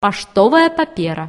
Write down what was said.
паштовая папера.